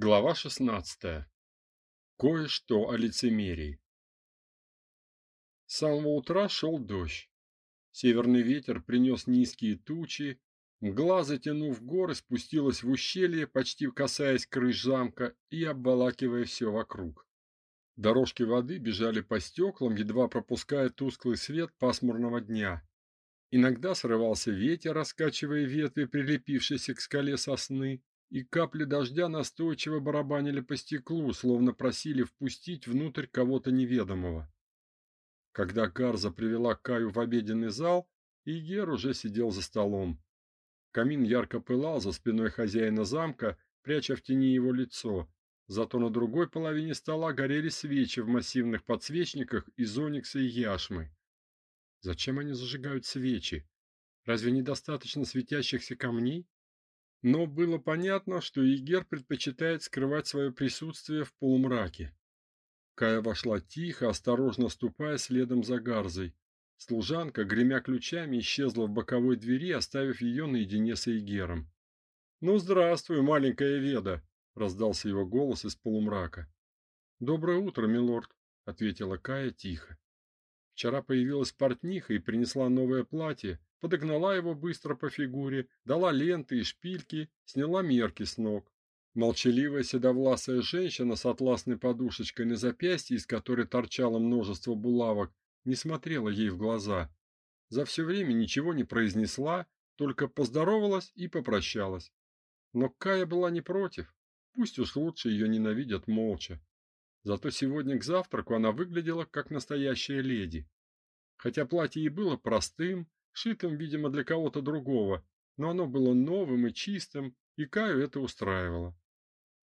Глава 16. Кое-что о лицемерии. С самого утра шел дождь. Северный ветер принес низкие тучи, мгла, затянув горы, спустилась в ущелье, почти касаясь крыш замка и обволакивая все вокруг. Дорожки воды бежали по стеклам, едва пропуская тусклый свет пасмурного дня. Иногда срывался ветер, раскачивая ветви, прилепившиеся к скале сосны, и капли дождя настойчиво барабанили по стеклу, словно просили впустить внутрь кого-то неведомого. Когда Гарза привела Каю в обеденный зал, Игер уже сидел за столом. Камин ярко пылал за спиной хозяина замка, пряча в тени его лицо. Зато на другой половине стола горели свечи в массивных подсвечниках из оникса и яшмы. Зачем они зажигают свечи? Разве недостаточно светящихся камней? Но было понятно, что Игер предпочитает скрывать свое присутствие в полумраке. Кая вошла тихо, осторожно ступая следом за Гарзой. Служанка, гремя ключами, исчезла в боковой двери, оставив ее наедине с Игером. "Ну, здравствуй, маленькая Веда", раздался его голос из полумрака. "Доброе утро, милорд", ответила Кая тихо. Вчера появилась портниха и принесла новое платье, подогнала его быстро по фигуре, дала ленты и шпильки, сняла мерки с ног. Молчаливая седовласая женщина с атласной подушечкой на запястье, из которой торчало множество булавок, не смотрела ей в глаза. За все время ничего не произнесла, только поздоровалась и попрощалась. Но Кая была не против. Пусть уж лучше ее ненавидят молча. Зато сегодня к завтраку она выглядела как настоящая леди. Хотя платье и было простым, шитым, видимо, для кого-то другого, но оно было новым и чистым, и Каю это устраивало.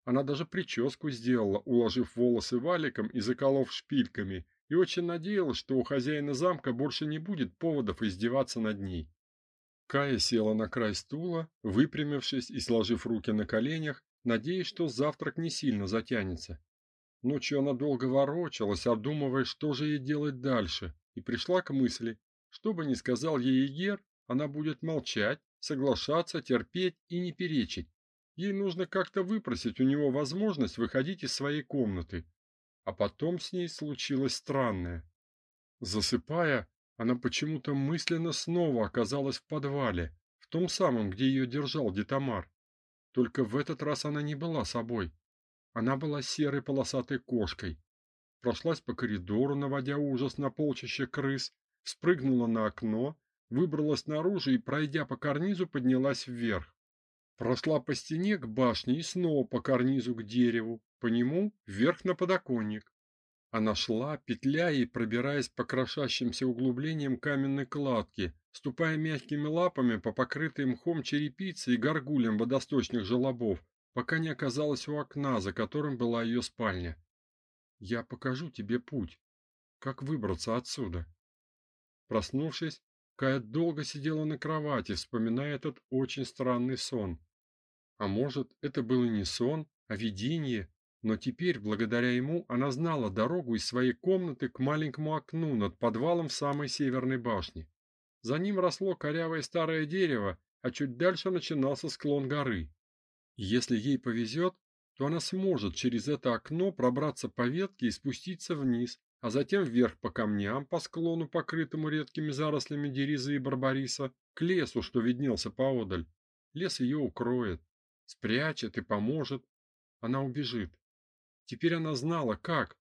Она даже прическу сделала, уложив волосы валиком и заколов шпильками, и очень надеялась, что у хозяина замка больше не будет поводов издеваться над ней. Кая села на край стула, выпрямившись и сложив руки на коленях, надеясь, что завтрак не сильно затянется. Ночью она долго ворочалась, обдумывая, что же ей делать дальше, и пришла к мысли, что бы ни сказал ей Игер, она будет молчать, соглашаться, терпеть и не перечить. Ей нужно как-то выпросить у него возможность выходить из своей комнаты. А потом с ней случилось странное. Засыпая, она почему-то мысленно снова оказалась в подвале, в том самом, где ее держал Детамар. Только в этот раз она не была собой. Она была серой полосатой кошкой. Прошлась по коридору, наводя ужас на полчища крыс, спрыгнула на окно, выбралась наружу и, пройдя по карнизу, поднялась вверх. Прошла по стене к башне и снова по карнизу к дереву, по нему вверх на подоконник. Она шла, петляя и пробираясь по крошащимся углублениям каменной кладки, ступая мягкими лапами по покрытой мхом черепице и горгулям водосточных желобов, пока не оказалась у окна, за которым была ее спальня. Я покажу тебе путь, как выбраться отсюда. Проснувшись, Кая долго сидела на кровати, вспоминая этот очень странный сон. А может, это был и не сон, а видение, но теперь, благодаря ему, она знала дорогу из своей комнаты к маленькому окну над подвалом в самой северной башне. За ним росло корявое старое дерево, а чуть дальше начинался склон горы. Если ей повезет, то она сможет через это окно пробраться по ветке и спуститься вниз, а затем вверх по камням, по склону, покрытому редкими зарослями дерезы и барбариса, к лесу, что виднелся поодаль. Лес ее укроет, спрячет и поможет. Она убежит. Теперь она знала, как.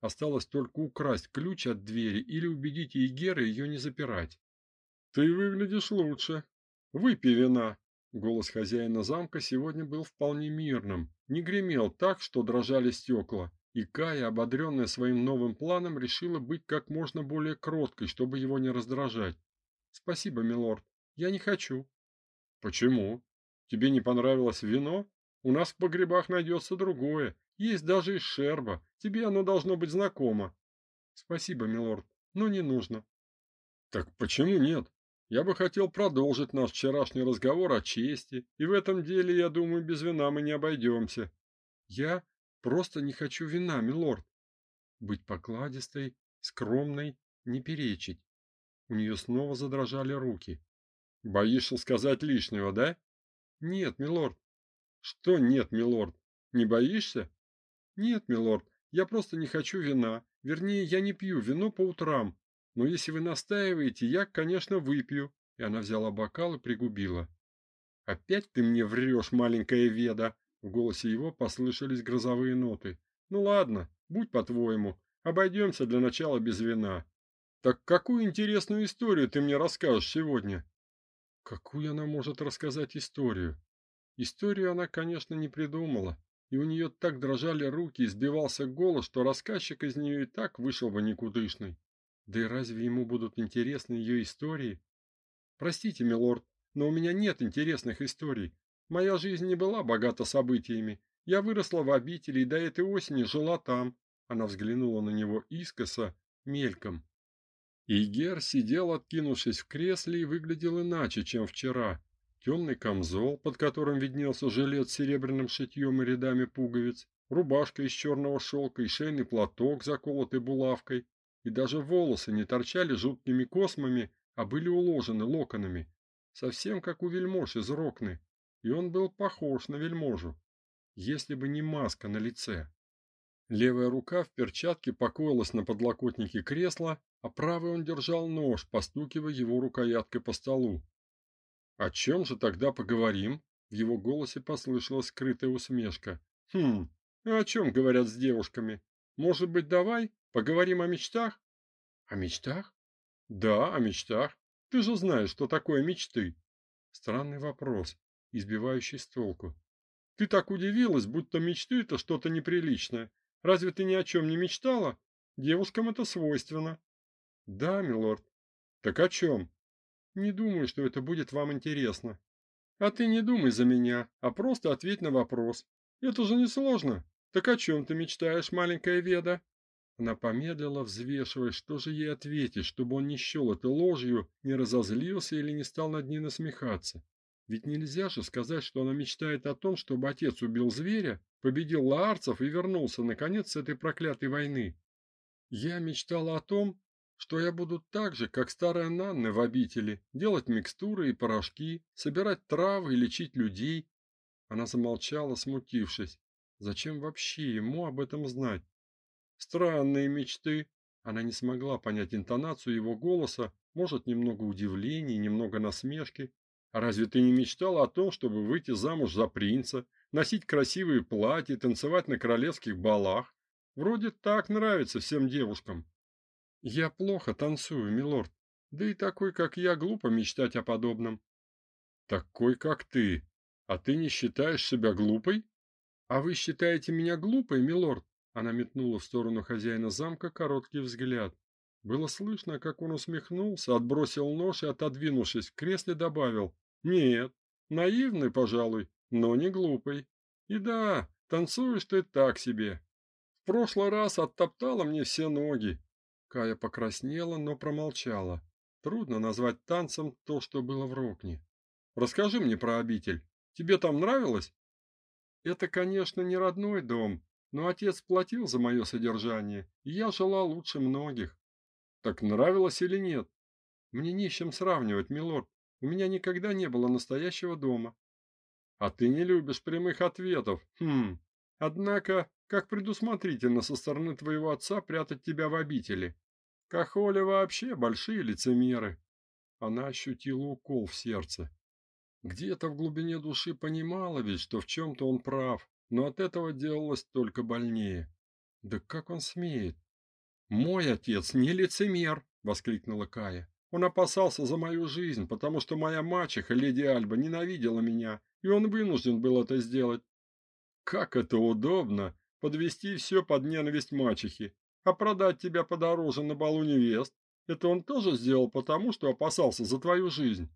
Осталось только украсть ключ от двери или убедить Егера ее не запирать. Ты выглядишь лучше. Выпей вина. Голос хозяина замка сегодня был вполне мирным, не гремел так, что дрожали стекла. И Кая, ободренная своим новым планом, решила быть как можно более кроткой, чтобы его не раздражать. Спасибо, милорд. Я не хочу. Почему? Тебе не понравилось вино? У нас в погребах найдется другое. Есть даже из шерба. Тебе оно должно быть знакомо. Спасибо, милорд, но не нужно. Так почему нет? Я бы хотел продолжить наш вчерашний разговор о чести, и в этом деле, я думаю, без вина мы не обойдемся. Я Просто не хочу вина, милорд. Быть покладистой, скромной, не перечить. У нее снова задрожали руки. Боишься сказать лишнего, да? Нет, милорд. Что нет, милорд? Не боишься? Нет, милорд, я просто не хочу вина. Вернее, я не пью вино по утрам. Но если вы настаиваете, я, конечно, выпью. И она взяла бокал и пригубила. Опять ты мне врешь, маленькая Веда. В голосе его послышались грозовые ноты. Ну ладно, будь по-твоему. Обойдемся для начала без вина. Так какую интересную историю ты мне расскажешь сегодня? Какую она может рассказать историю? Историю она, конечно, не придумала, и у нее так дрожали руки и сбивался голос, что рассказчик из нее и так вышел бы никудышный. Да и разве ему будут интересны ее истории? Простите, милорд, но у меня нет интересных историй. Моя жизнь не была богата событиями. Я выросла в обители и до этой осени жила там. Она взглянула на него искоса, мельком. Игер сидел, откинувшись в кресле, и выглядел иначе, чем вчера. Темный камзол, под которым виднелся жилет с серебряным шитьем и рядами пуговиц, рубашка из черного шелка и шейный платок, заколотый булавкой, и даже волосы не торчали жуткими космами, а были уложены локонами, совсем как у вельмож из Рокны, и он был похож на вельможу, если бы не маска на лице. Левая рука в перчатке покоилась на подлокотнике кресла, а правой он держал нож, постукивая его рукояткой по столу. О чем же тогда поговорим? В его голосе послышалась скрытая усмешка. Хм, а о чем говорят с девушками? Может быть, давай поговорим о мечтах? О мечтах? Да, о мечтах. Ты же знаешь, что такое мечты. Странный вопрос, избивающий с толку. Ты так удивилась, будто мечты это что-то неприличное. Разве ты ни о чем не мечтала? Девушкам это свойственно. Да, милорд. Так о чем? Не думаю, что это будет вам интересно. А ты не думай за меня, а просто ответь на вопрос. Это же не сложно. Так о чем ты мечтаешь, маленькая Веда? Она помедлила, взвешивая, что же ей ответить, чтобы он не счел это ложью, не разозлился или не стал над ней насмехаться. Ведь нельзя же сказать, что она мечтает о том, чтобы отец убил зверя, победил лаарцев и вернулся наконец с этой проклятой войны. Я мечтала о том, что я буду так же, как старая Нанна в обители, делать микстуры и порошки, собирать травы и лечить людей. Она замолчала, смутившись. Зачем вообще ему об этом знать? Странные мечты. Она не смогла понять интонацию его голоса, может, немного удивления, немного насмешки. А разве ты не мечтала о том, чтобы выйти замуж за принца, носить красивые платья, танцевать на королевских балах? Вроде так нравится всем девушкам. Я плохо танцую, милорд. Да и такой, как я, глупо мечтать о подобном. Такой, как ты. А ты не считаешь себя глупой? А вы считаете меня глупой, милорд? Она метнула в сторону хозяина замка короткий взгляд. Было слышно, как он усмехнулся, отбросил нож и, отодвинувшись в кресле, добавил: "Нет, наивный, пожалуй, но не глупый. И да, танцуешь ты так себе. В прошлый раз оттоптала мне все ноги, Кая покраснела, но промолчала. Трудно назвать танцем то, что было в Рокне. Расскажи мне про обитель. Тебе там нравилось? Это, конечно, не родной дом, но отец платил за мое содержание, и я жила лучше многих. Так нравилось или нет? Мне не с чем сравнивать, милорд. У меня никогда не было настоящего дома. А ты не любишь прямых ответов. Хм. Однако, как предусмотрительно со стороны твоего отца прятать тебя в обители. Кахоли вообще большие лицемеры. Она ощутила укол в сердце. Где-то в глубине души понимала ведь, что в чем то он прав, но от этого делалось только больнее. Да как он смеет? Мой отец не лицемер, воскликнула Кая. Он опасался за мою жизнь, потому что моя мачеха, леди Альба, ненавидела меня, и он вынужден был это сделать. Как это удобно подвести все под ненависть мачехи а продать тебя подороже на балу невест это он тоже сделал потому, что опасался за твою жизнь.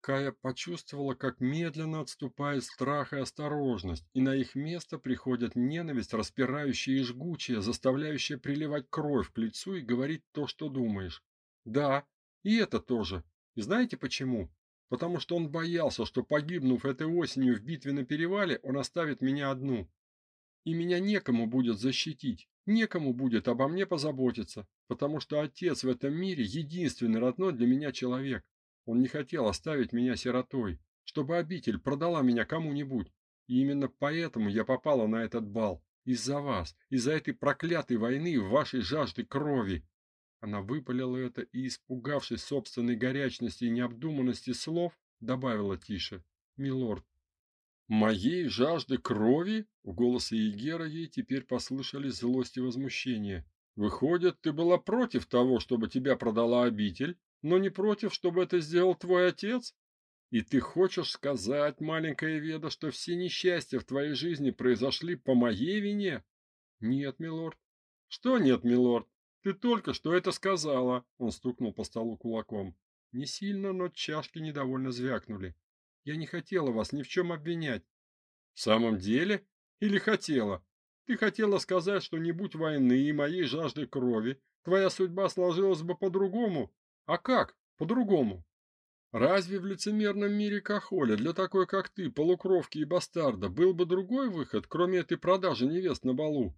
Кая почувствовала, как медленно отступает страх и осторожность, и на их место приходит ненависть, распирающая и жгучая, заставляющая приливать кровь к лицу и говорить то, что думаешь. Да, и это тоже. И знаете почему? Потому что он боялся, что погибнув этой осенью в битве на перевале, он оставит меня одну. И меня некому будет защитить. Некому будет обо мне позаботиться, потому что отец в этом мире единственный родной для меня человек. Он не хотел оставить меня сиротой, чтобы обитель продала меня кому-нибудь. И именно поэтому я попала на этот бал. Из-за вас, из-за этой проклятой войны, вашей жажды крови. Она выпалила это и, испугавшись собственной горячности и необдуманности слов, добавила тише: "Милорд, моей жажды крови?" В голосе Егера ей теперь послышались злость и возмущение. "Выходит, ты была против того, чтобы тебя продала обитель, но не против, чтобы это сделал твой отец?" И ты хочешь сказать, маленькая Веда, что все несчастья в твоей жизни произошли по моей вине? Нет, милорд. Что нет, милорд? Ты только что это сказала. Он стукнул по столу кулаком. Не сильно, но чашки недовольно звякнули. Я не хотела вас ни в чем обвинять. В самом деле? Или хотела? Ты хотела сказать, что не будь войны и моей жажды крови, твоя судьба сложилась бы по-другому? А как по-другому? Разве в лицемерном мире Кахоля для такой, как ты, полукровки и бастарда, был бы другой выход, кроме этой продажи невест на балу?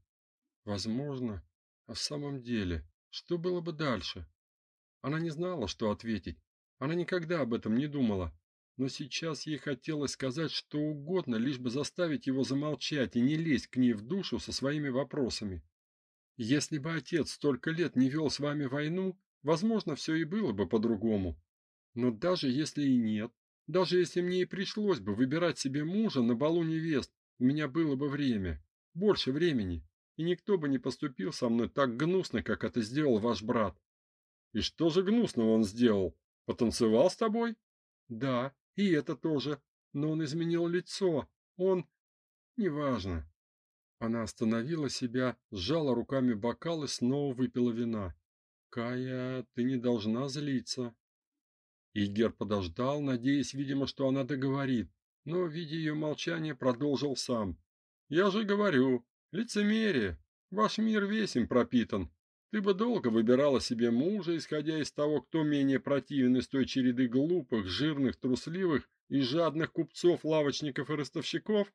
Возможно. А в самом деле, что было бы дальше? Она не знала, что ответить. Она никогда об этом не думала. Но сейчас ей хотелось сказать что угодно, лишь бы заставить его замолчать и не лезть к ней в душу со своими вопросами. Если бы отец столько лет не вел с вами войну, возможно, все и было бы по-другому. Но даже если и нет, даже если мне и пришлось бы выбирать себе мужа на балу невест, у меня было бы время, больше времени, и никто бы не поступил со мной так гнусно, как это сделал ваш брат. И что же гнусного он сделал? Потанцевал с тобой? Да, и это тоже. Но он изменил лицо. Он неважно. Она остановила себя, сжала руками бокал и снова выпила вина. Кая, ты не должна злиться. Игер подождал, надеясь, видимо, что она договорит, но, видя ее молчание, продолжил сам. «Я же говорю, лицемерие. Ваш мир весь им пропитан. Ты бы долго выбирала себе мужа, исходя из того, кто менее противен из той череды глупых, жирных, трусливых и жадных купцов, лавочников и ростовщиков,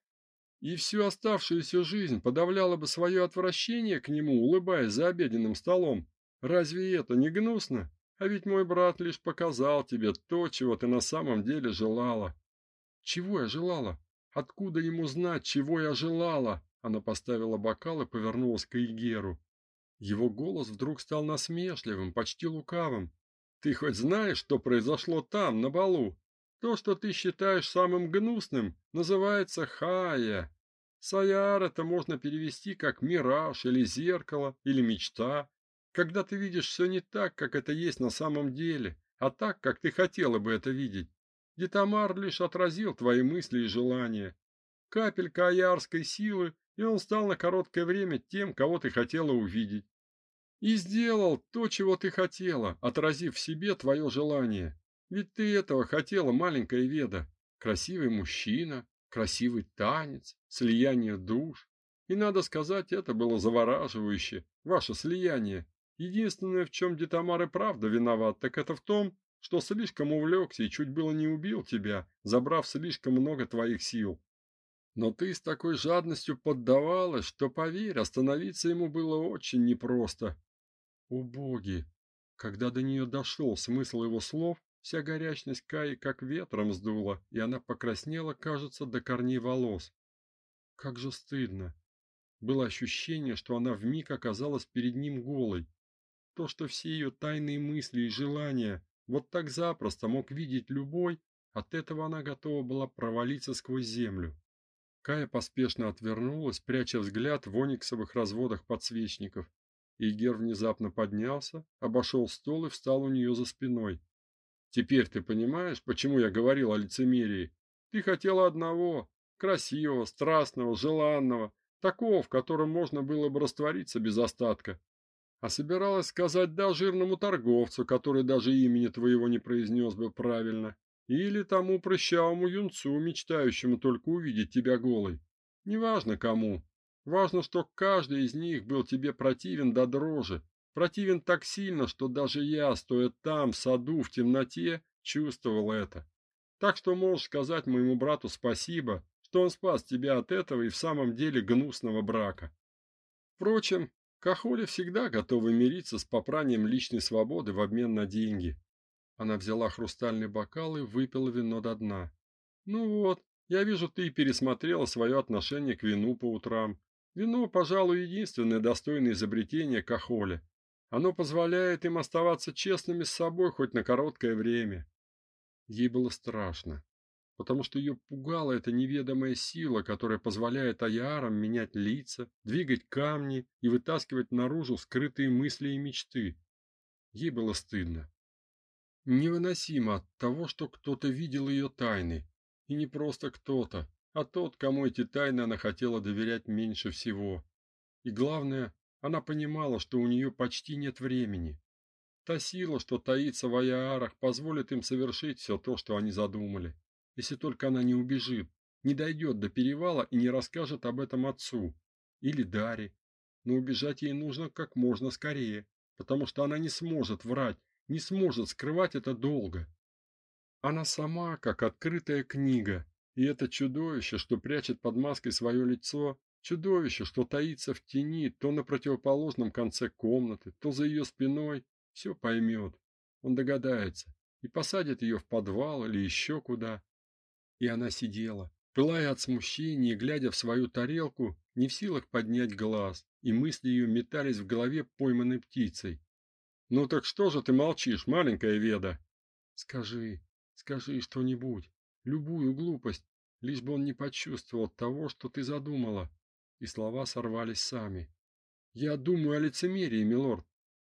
и всю оставшуюся жизнь подавляла бы свое отвращение к нему, улыбаясь за обеденным столом. Разве это не гнусно?» А ведь мой брат лишь показал тебе то, чего ты на самом деле желала. Чего я желала? Откуда ему знать, чего я желала? Она поставила бокал и повернулась к Игеру. Его голос вдруг стал насмешливым, почти лукавым. Ты хоть знаешь, что произошло там, на балу? То, что ты считаешь самым гнусным, называется хая. Саяр это можно перевести как мираж или зеркало или мечта когда ты видишь все не так, как это есть на самом деле, а так, как ты хотела бы это видеть. Детамар лишь отразил твои мысли и желания. Капелька аярской силы, и он стал на короткое время тем, кого ты хотела увидеть. И сделал то, чего ты хотела, отразив в себе твое желание. Ведь ты этого хотела, маленькая Веда. Красивый мужчина, красивый танец, слияние душ. И надо сказать, это было завораживающе, ваше слияние. Единственное, в чем Детамар и правда виноват, так это в том, что слишком увлекся и чуть было не убил тебя, забрав слишком много твоих сил. Но ты с такой жадностью поддавалась, что, поверь, остановиться ему было очень непросто. О боги! Когда до нее дошел смысл его слов, вся горячность Каи как ветром сдула, и она покраснела, кажется, до корней волос. Как же стыдно. Было ощущение, что она вмиг оказалась перед ним голой, то, что все ее тайные мысли и желания вот так запросто мог видеть любой, от этого она готова была провалиться сквозь землю. Кая поспешно отвернулась, пряча взгляд в ониксовых разводах подсвечников. Игер внезапно поднялся, обошел стол и встал у нее за спиной. Теперь ты понимаешь, почему я говорил о лицемерии? Ты хотела одного красивого, страстного, желанного, такого, в котором можно было бы раствориться без остатка а собиралась сказать да жирному торговцу, который даже имени твоего не произнес бы правильно, или тому прыщавому юнцу, мечтающему только увидеть тебя голой. Неважно кому. Важно, что каждый из них был тебе противен до дрожи, противен так сильно, что даже я, стоя там, в саду, в темноте, чувствовал это. Так что можешь сказать моему брату спасибо, что он спас тебя от этого и в самом деле гнусного брака. Впрочем, Кахоли всегда готова мириться с попранием личной свободы в обмен на деньги. Она взяла хрустальный бокал и выпила вино до дна. Ну вот, Я вижу, ты пересмотрела свое отношение к вину по утрам. Вино, пожалуй, единственное достойное изобретение Кахоли. Оно позволяет им оставаться честными с собой хоть на короткое время. Ей было страшно, потому что ее пугала эта неведомая сила, которая позволяет аярам менять лица, двигать камни и вытаскивать наружу скрытые мысли и мечты. Ей было стыдно. Невыносимо от того, что кто-то видел ее тайны, и не просто кто-то, а тот, кому эти тайны она хотела доверять меньше всего. И главное, она понимала, что у нее почти нет времени. Та сила, что таится в Аяарах, позволит им совершить все то, что они задумали. Если только она не убежит, не дойдет до перевала и не расскажет об этом отцу или Даре. Но убежать ей нужно как можно скорее, потому что она не сможет врать, не сможет скрывать это долго. Она сама, как открытая книга, и это чудовище, что прячет под маской свое лицо, Чудовище, что таится в тени, то на противоположном конце комнаты, то за ее спиной, все поймет. Он догадается и посадит ее в подвал или еще куда. И она сидела, пылая от смущения, глядя в свою тарелку, не в силах поднять глаз, и мысли ее метались в голове пойманной птицей. Ну так что же ты молчишь, маленькая Веда? Скажи, скажи что-нибудь, любую глупость, лишь бы он не почувствовал того, что ты задумала и слова сорвались сами. Я думаю о лицемерии, милорд.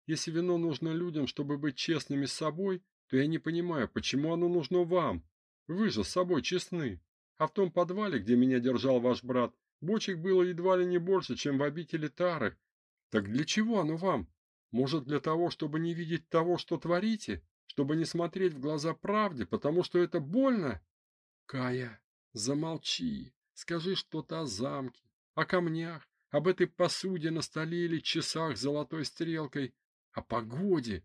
Если вино нужно людям, чтобы быть честными с собой, то я не понимаю, почему оно нужно вам. Вы же с собой честны. А в том подвале, где меня держал ваш брат, бочек было едва ли не больше, чем в обители Тары. Так для чего оно вам? Может, для того, чтобы не видеть того, что творите, чтобы не смотреть в глаза правде, потому что это больно? Кая, замолчи. Скажи что-то о замке, о камнях, об этой посуде на столе или часах с золотой стрелкой, о погоде.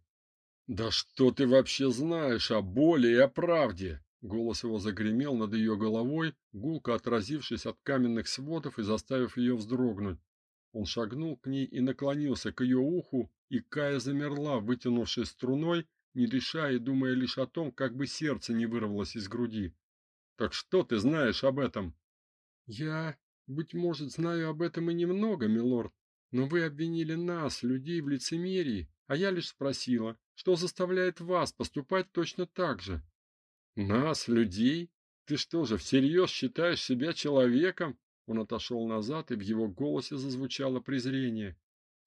Да что ты вообще знаешь о боли и о правде? Голос его загремел над ее головой, гулко отразившись от каменных сводов и заставив ее вздрогнуть. Он шагнул к ней и наклонился к ее уху, и Кая замерла, вытянувшись струной, не решая и думая лишь о том, как бы сердце не вырвалось из груди. Так что ты знаешь об этом? Я быть может, знаю об этом и немного, милорд, но вы обвинили нас, людей, в лицемерии, а я лишь спросила, что заставляет вас поступать точно так же. Нас, людей? Ты что же, всерьез считаешь себя человеком? Он отошел назад, и в его голосе зазвучало презрение.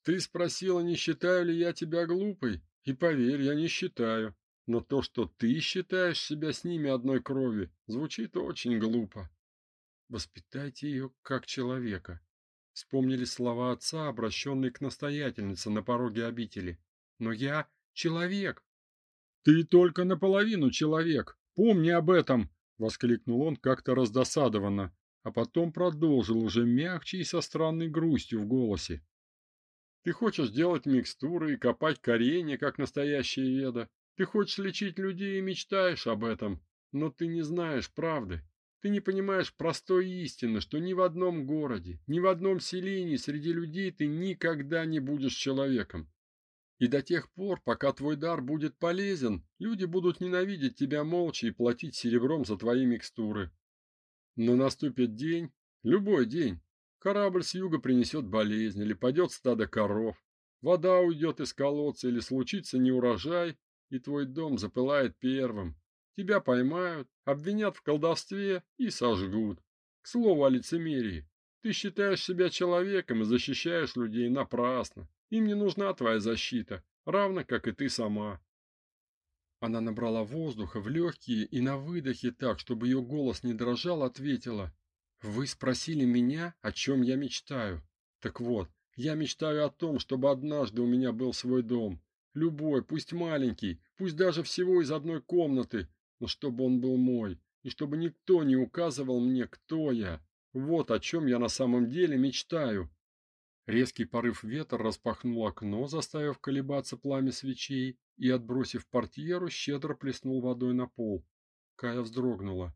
Ты спросила, не считаю ли я тебя глупой? И поверь, я не считаю. Но то, что ты считаешь себя с ними одной крови, звучит очень глупо. Воспитайте ее как человека. Вспомнили слова отца, обращенные к настоятельнице на пороге обители. Но я человек. Ты только наполовину человек. Помни об этом, воскликнул он как-то раздосадованно, а потом продолжил уже мягче и со странной грустью в голосе. Ты хочешь делать микстуры и копать коренья, как настоящая веда. Ты хочешь лечить людей и мечтаешь об этом, но ты не знаешь правды. Ты не понимаешь простой истины, что ни в одном городе, ни в одном селении среди людей ты никогда не будешь человеком. И до тех пор, пока твой дар будет полезен, люди будут ненавидеть тебя молча и платить серебром за твои микстуры. Но наступит день, любой день, корабль с юга принесет болезнь или падет стадо коров, вода уйдет из колодца или случится неурожай, и твой дом запылает первым, Тебя поймают, обвинят в колдовстве и сожгут. К слову о лицемерии. Ты считаешь себя человеком и защищаешь людей напрасно. Им не нужна твоя защита, равно как и ты сама. Она набрала воздуха в легкие и на выдохе так, чтобы ее голос не дрожал, ответила: "Вы спросили меня, о чем я мечтаю. Так вот, я мечтаю о том, чтобы однажды у меня был свой дом, любой, пусть маленький, пусть даже всего из одной комнаты, но чтобы он был мой, и чтобы никто не указывал мне, кто я. Вот о чем я на самом деле мечтаю. Резкий порыв ветра распахнул окно, заставив колебаться пламя свечей, и, отбросив портьеру, щедро плеснул водой на пол. Кая вздрогнула.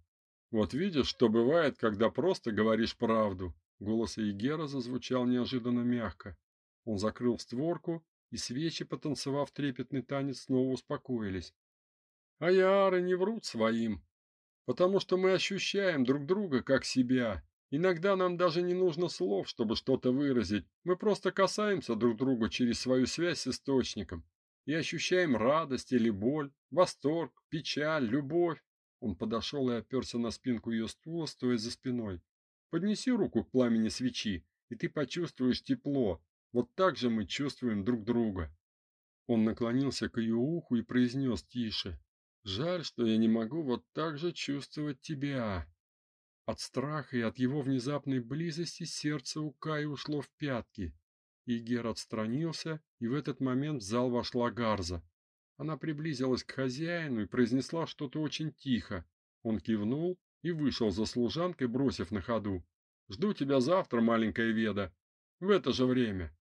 Вот видишь, что бывает, когда просто говоришь правду. Голос Егера зазвучал неожиданно мягко. Он закрыл створку, и свечи, потанцевав трепетный танец, снова успокоились. Аяры не врут своим. потому что мы ощущаем друг друга как себя. Иногда нам даже не нужно слов, чтобы что-то выразить. Мы просто касаемся друг друга через свою связь с источником и ощущаем радость или боль, восторг, печаль, любовь. Он подошел и оперся на спинку ее стула, стоя за спиной. Поднеси руку к пламени свечи, и ты почувствуешь тепло. Вот так же мы чувствуем друг друга. Он наклонился к ее уху и произнес тише: "Жаль, что я не могу вот так же чувствовать тебя". От страха и от его внезапной близости сердце у Каи ушло в пятки. Игер отстранился, и в этот момент в зал вошла Гарза. Она приблизилась к хозяину и произнесла что-то очень тихо. Он кивнул и вышел за служанкой, бросив на ходу: "Жду тебя завтра, маленькая Веда, в это же время".